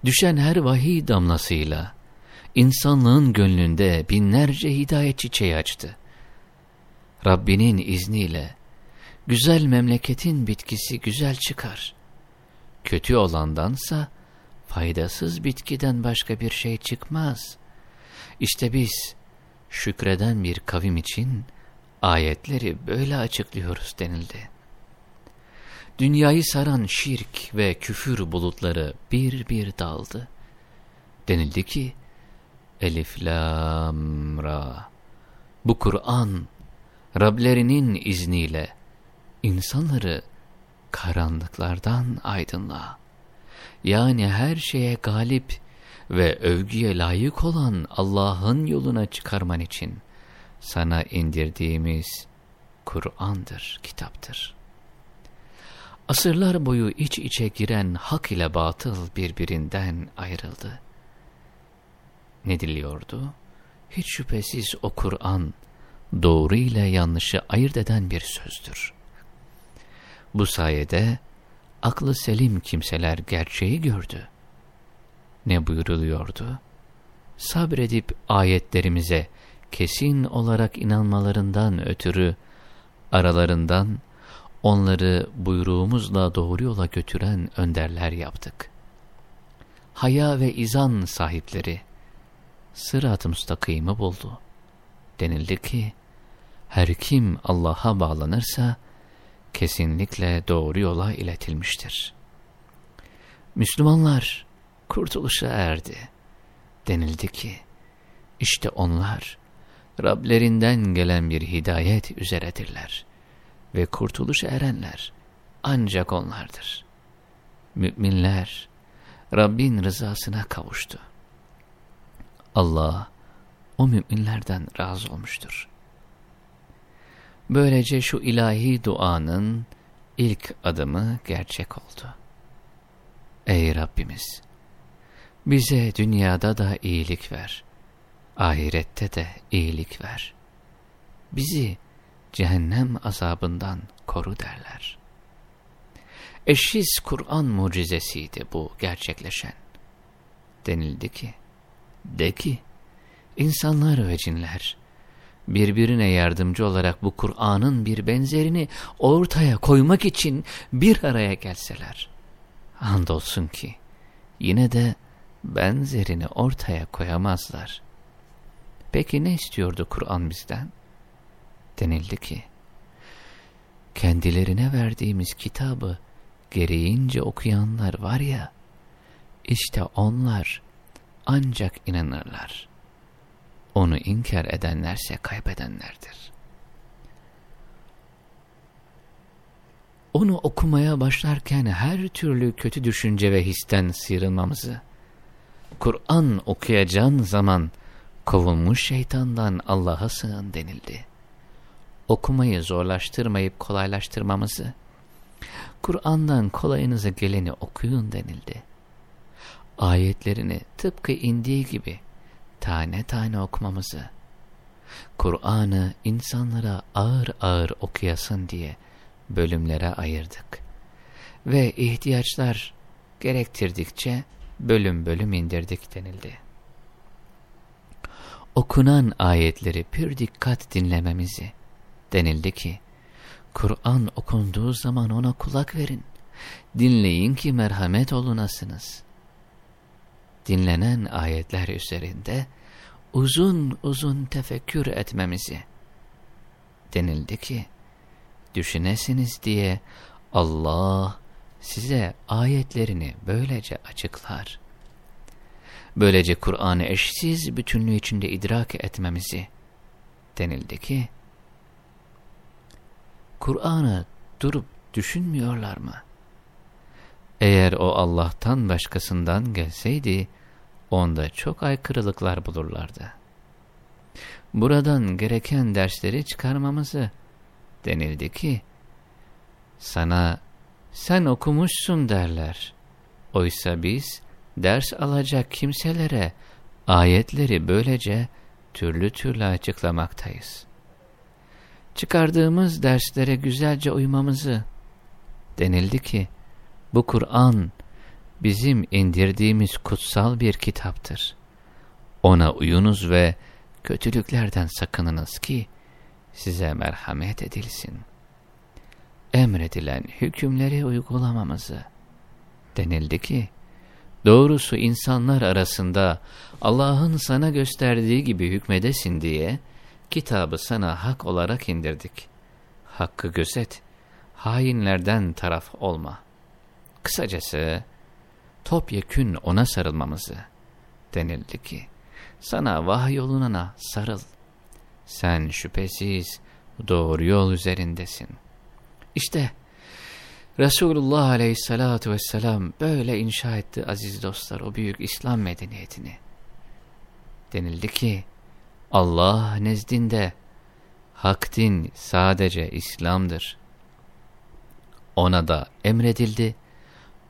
Düşen her vahiy damlasıyla insanlığın gönlünde binlerce hidayet çiçeği açtı. Rabbinin izniyle güzel memleketin bitkisi güzel çıkar. Kötü olandansa faydasız bitkiden başka bir şey çıkmaz. İşte biz şükreden bir kavim için ayetleri böyle açıklıyoruz denildi. Dünyayı saran şirk ve küfür bulutları bir bir daldı. Denildi ki, Elif Lam Ra. Bu Kur'an, Rablerinin izniyle insanları karanlıklardan aydınlığa, yani her şeye galip ve övgüye layık olan Allah'ın yoluna çıkarman için sana indirdiğimiz Kur'an'dır, kitaptır. Asırlar boyu iç içe giren hak ile batıl birbirinden ayrıldı. Ne diliyordu? Hiç şüphesiz o Kur'an doğru ile yanlışı ayırt eden bir sözdür. Bu sayede aklı selim kimseler gerçeği gördü. Ne buyuruluyordu? Sabredip ayetlerimize kesin olarak inanmalarından ötürü aralarından onları buyruğumuzla doğru yola götüren önderler yaptık. Haya ve izan sahipleri sırat-ı müstakim'i buldu. Denildi ki, her kim Allah'a bağlanırsa, kesinlikle doğru yola iletilmiştir. Müslümanlar kurtuluşa erdi. Denildi ki, işte onlar Rablerinden gelen bir hidayet üzeredirler ve kurtuluşa erenler ancak onlardır. Müminler Rabbin rızasına kavuştu. Allah o müminlerden razı olmuştur. Böylece şu ilahi duanın ilk adımı gerçek oldu. Ey Rabbimiz! Bize dünyada da iyilik ver, ahirette de iyilik ver. Bizi cehennem azabından koru derler. Eşsiz Kur'an mucizesiydi bu gerçekleşen. Denildi ki, de ki, insanlar ve cinler, birbirine yardımcı olarak bu Kur'an'ın bir benzerini ortaya koymak için bir araya gelseler. Andolsun ki yine de benzerini ortaya koyamazlar. Peki ne istiyordu Kur'an bizden? Denildi ki, kendilerine verdiğimiz kitabı gereğince okuyanlar var ya, işte onlar ancak inanırlar. Onu inkar edenlerse kaybedenlerdir. Onu okumaya başlarken her türlü kötü düşünce ve histen sıyrılmamızı, Kur'an okuyacağın zaman kovulmuş şeytandan Allah'a sığın denildi. Okumayı zorlaştırmayıp kolaylaştırmamızı, Kur'an'dan kolayınıza geleni okuyun denildi. Ayetlerini tıpkı indiği gibi tane tane okumamızı, Kur'an'ı insanlara ağır ağır okuyasın diye bölümlere ayırdık. Ve ihtiyaçlar gerektirdikçe bölüm bölüm indirdik denildi. Okunan ayetleri pür dikkat dinlememizi denildi ki, Kur'an okunduğu zaman ona kulak verin. Dinleyin ki merhamet olunasınız. Dinlenen ayetler üzerinde uzun uzun tefekkür etmemizi denildi ki, düşünesiniz diye Allah size ayetlerini böylece açıklar. Böylece Kur'an'ı eşsiz bütünlüğü içinde idrak etmemizi denildi ki, Kur'an'ı durup düşünmüyorlar mı? Eğer o Allah'tan başkasından gelseydi, onda çok aykırılıklar bulurlardı. Buradan gereken dersleri çıkarmamızı denildi ki, sana sen okumuşsun derler. Oysa biz ders alacak kimselere ayetleri böylece türlü türlü açıklamaktayız. Çıkardığımız derslere güzelce uymamızı denildi ki, bu Kur'an bizim indirdiğimiz kutsal bir kitaptır. Ona uyunuz ve kötülüklerden sakınınız ki size merhamet edilsin. Emredilen hükümleri uygulamamızı denildi ki, doğrusu insanlar arasında Allah'ın sana gösterdiği gibi hükmedesin diye kitabı sana hak olarak indirdik. Hakkı gözet, hainlerden taraf olma. Kısacası topyekün ona sarılmamızı denildi ki, sana vahiy yoluna sarıl. Sen şüphesiz doğru yol üzerindesin. İşte Resulullah aleyhissalatu vesselam böyle inşa etti aziz dostlar o büyük İslam medeniyetini. Denildi ki Allah nezdinde hak din sadece İslam'dır. Ona da emredildi.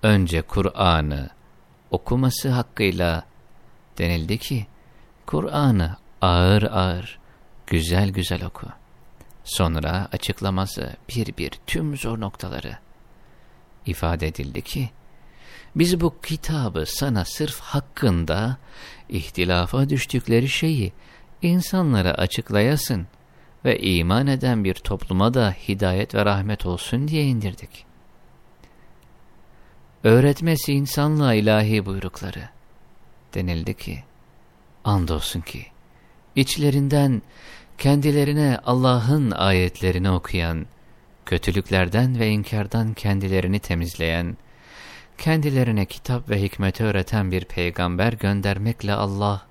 Önce Kur'an'ı okuması hakkıyla denildi ki Kur'an'ı ağır ağır, güzel güzel oku. Sonra açıklaması bir bir tüm zor noktaları ifade edildi ki, biz bu kitabı sana sırf hakkında ihtilafa düştükleri şeyi insanlara açıklayasın ve iman eden bir topluma da hidayet ve rahmet olsun diye indirdik. Öğretmesi insanlığa ilahi buyrukları denildi ki, andolsun ki, içlerinden kendilerine Allah'ın ayetlerini okuyan, kötülüklerden ve inkardan kendilerini temizleyen, kendilerine kitap ve hikmeti öğreten bir peygamber göndermekle Allah,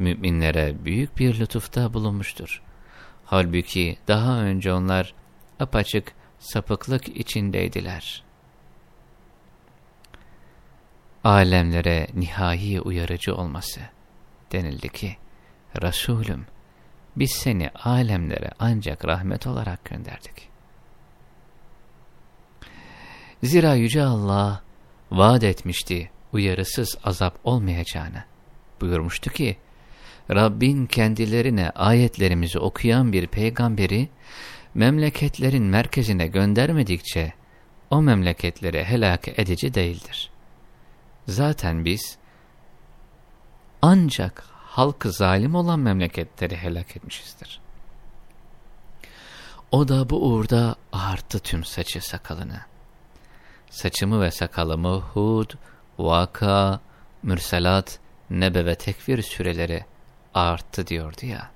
müminlere büyük bir lütufta bulunmuştur. Halbuki daha önce onlar apaçık sapıklık içindeydiler. Alemlere nihai uyarıcı olması denildi ki, Resulüm, biz seni alemlere ancak rahmet olarak gönderdik. Zira Yüce Allah vaat etmişti uyarısız azap olmayacağını. Buyurmuştu ki, Rabbin kendilerine ayetlerimizi okuyan bir peygamberi memleketlerin merkezine göndermedikçe o memleketlere helak edici değildir. Zaten biz ancak halkı zalim olan memleketleri helak etmişizdir. O da bu uğurda ağarttı tüm saçı sakalını. Saçımı ve sakalımı Hud, Vaka, Mürselat, Nebe ve Tekvir süreleri arttı diyordu ya.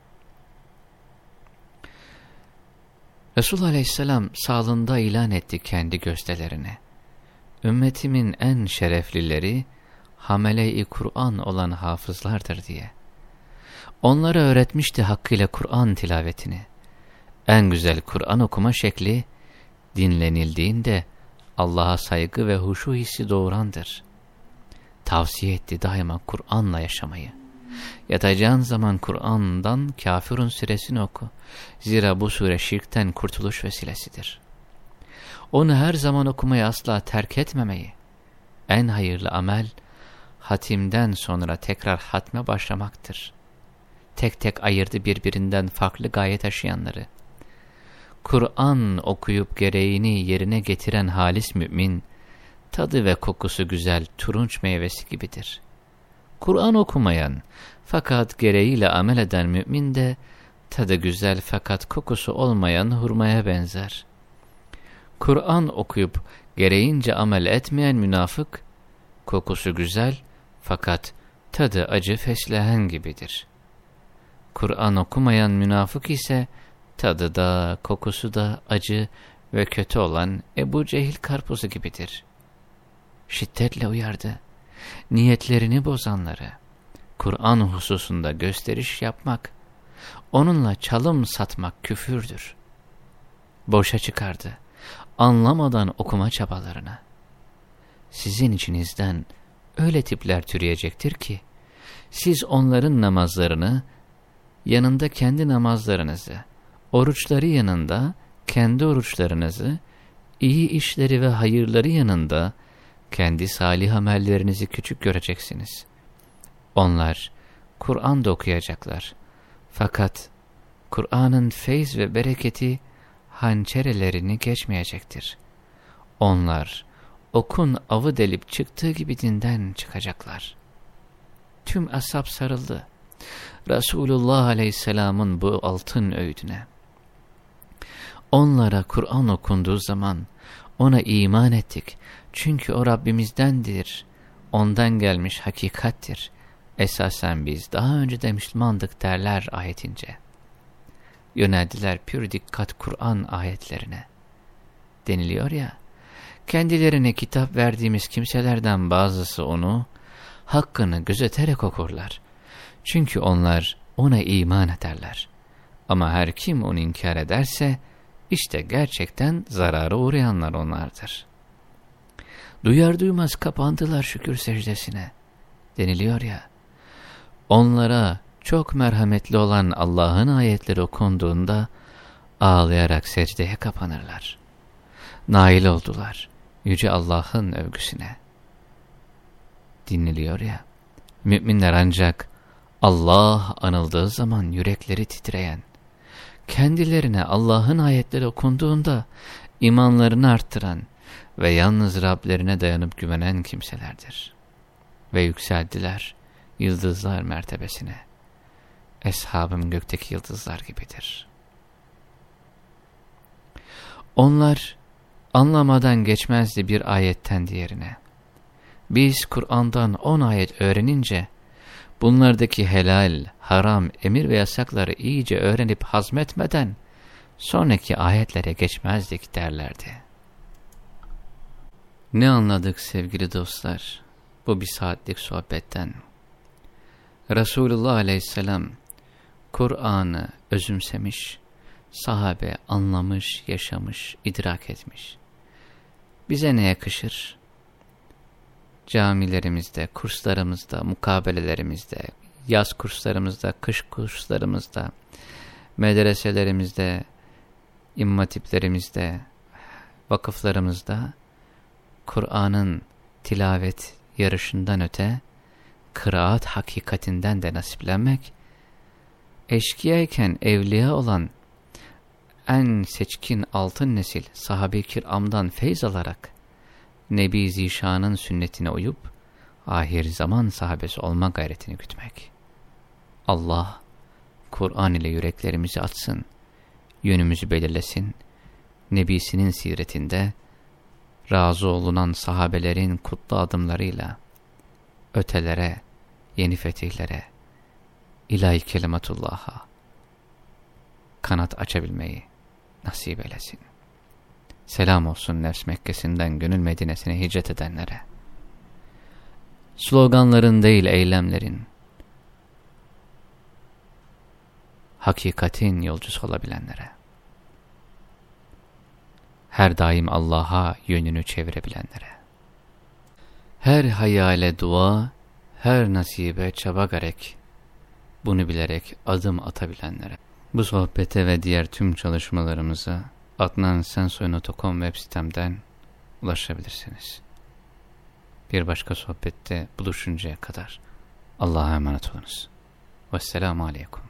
Resulullah Aleyhisselam sağlığında ilan etti kendi gözdelerini. Ümmetimin en şereflileri hamele-i Kur'an olan hafızlardır diye. Onlara öğretmişti hakkıyla Kur'an tilavetini. En güzel Kur'an okuma şekli dinlenildiğinde Allah'a saygı ve huşu hissi doğurandır. Tavsiye etti daima Kur'an'la yaşamayı. Yatacağın zaman Kur'an'dan Kafirun suresini oku. Zira bu sure şirkten kurtuluş vesilesidir. Onu her zaman okumayı asla terk etmemeyi. En hayırlı amel, hatimden sonra tekrar hatme başlamaktır. Tek tek ayırdı birbirinden farklı gaye taşıyanları. Kur'an okuyup gereğini yerine getiren halis mümin, tadı ve kokusu güzel turunç meyvesi gibidir. Kur'an okumayan fakat gereğiyle amel eden mümin de tadı güzel fakat kokusu olmayan hurmaya benzer. Kur'an okuyup gereğince amel etmeyen münafık, kokusu güzel fakat tadı acı fesleğen gibidir. Kur'an okumayan münafık ise tadı da kokusu da acı ve kötü olan Ebu Cehil karpuzu gibidir. Şiddetle uyardı niyetlerini bozanları, Kur'an hususunda gösteriş yapmak, onunla çalım satmak küfürdür. Boşa çıkardı, anlamadan okuma çabalarını. Sizin içinizden öyle tipler türeyecektir ki, siz onların namazlarını, yanında kendi namazlarınızı, oruçları yanında kendi oruçlarınızı, iyi işleri ve hayırları yanında kendi salih amellerinizi küçük göreceksiniz. Onlar Kur'an da okuyacaklar. Fakat Kur'an'ın feyz ve bereketi hançerelerini geçmeyecektir. Onlar okun avı delip çıktığı gibi dinden çıkacaklar. Tüm ashab sarıldı. Resulullah Aleyhisselam'ın bu altın öğüdüne. Onlara Kur'an okunduğu zaman ona iman ettik çünkü o Rabbimizdendir. Ondan gelmiş hakikattir. Esasen biz daha önce de Müslümandık derler ayetince. Yöneldiler pür dikkat Kur'an ayetlerine. deniliyor ya, kendilerine kitap verdiğimiz kimselerden bazısı onu, hakkını gözeterek okurlar. Çünkü onlar ona iman ederler. Ama her kim onu inkar ederse, işte gerçekten zarara uğrayanlar onlardır. Duyar duymaz kapandılar şükür secdesine, deniliyor ya, onlara çok merhametli olan Allah'ın ayetleri okunduğunda, ağlayarak secdeye kapanırlar. Nail oldular Yüce Allah'ın övgüsüne. Dinliliyor ya, müminler ancak Allah anıldığı zaman yürekleri titreyen, kendilerine Allah'ın ayetleri okunduğunda imanlarını arttıran ve yalnız Rablerine dayanıp güvenen kimselerdir. Ve yükseldiler yıldızlar mertebesine. Eshabım gökteki yıldızlar gibidir.'' Onlar anlamadan geçmezdi bir ayetten diğerine. Biz Kur'an'dan on ayet öğrenince bunlardaki helal, haram, emir ve yasakları iyice öğrenip hazmetmeden sonraki ayetlere geçmezdik derlerdi. Ne anladık sevgili dostlar bu bir saatlik sohbetten? Resulullah aleyhisselam Kur'an'ı özümsemiş, sahabe anlamış, yaşamış, idrak etmiş. Bize ne yakışır? Camilerimizde, kurslarımızda, mukabelelerimizde, yaz kurslarımızda, kış kurslarımızda, medreselerimizde, immatiplerimizde, vakıflarımızda Kur'an'ın tilavet yarışından öte kıraat hakikatinden de nasiplenmek, eşkıyayken evliya olan en seçkin altın nesil sahabe-i kiramdan feyz alarak Nebi Zişan'ın sünnetine uyup ahir zaman sahabesi olma gayretini gütmek. Allah Kur'an ile yüreklerimizi açsın, yönümüzü belirlesin, Nebisinin siretinde razı olunan sahabelerin kutlu adımlarıyla ötelere, yeni fetihlere, ilahi kelimatullah'a kanat açabilmeyi nasip eylesin. Selam olsun nefs Mekkesi'nden gönül Medine'sine hicret edenlere. Sloganların değil eylemlerin, hakikatin yolcusu olabilenlere. Her daim Allah'a yönünü çevirebilenlere. Her hayale dua, her nasibe çaba gerek, bunu bilerek adım atabilenlere. Bu sohbete ve diğer tüm çalışmalarımıza adnansensoy.com web sitemden ulaşabilirsiniz. Bir başka sohbette buluşuncaya kadar Allah'a emanet olunuz. Vesselamu Aleyküm.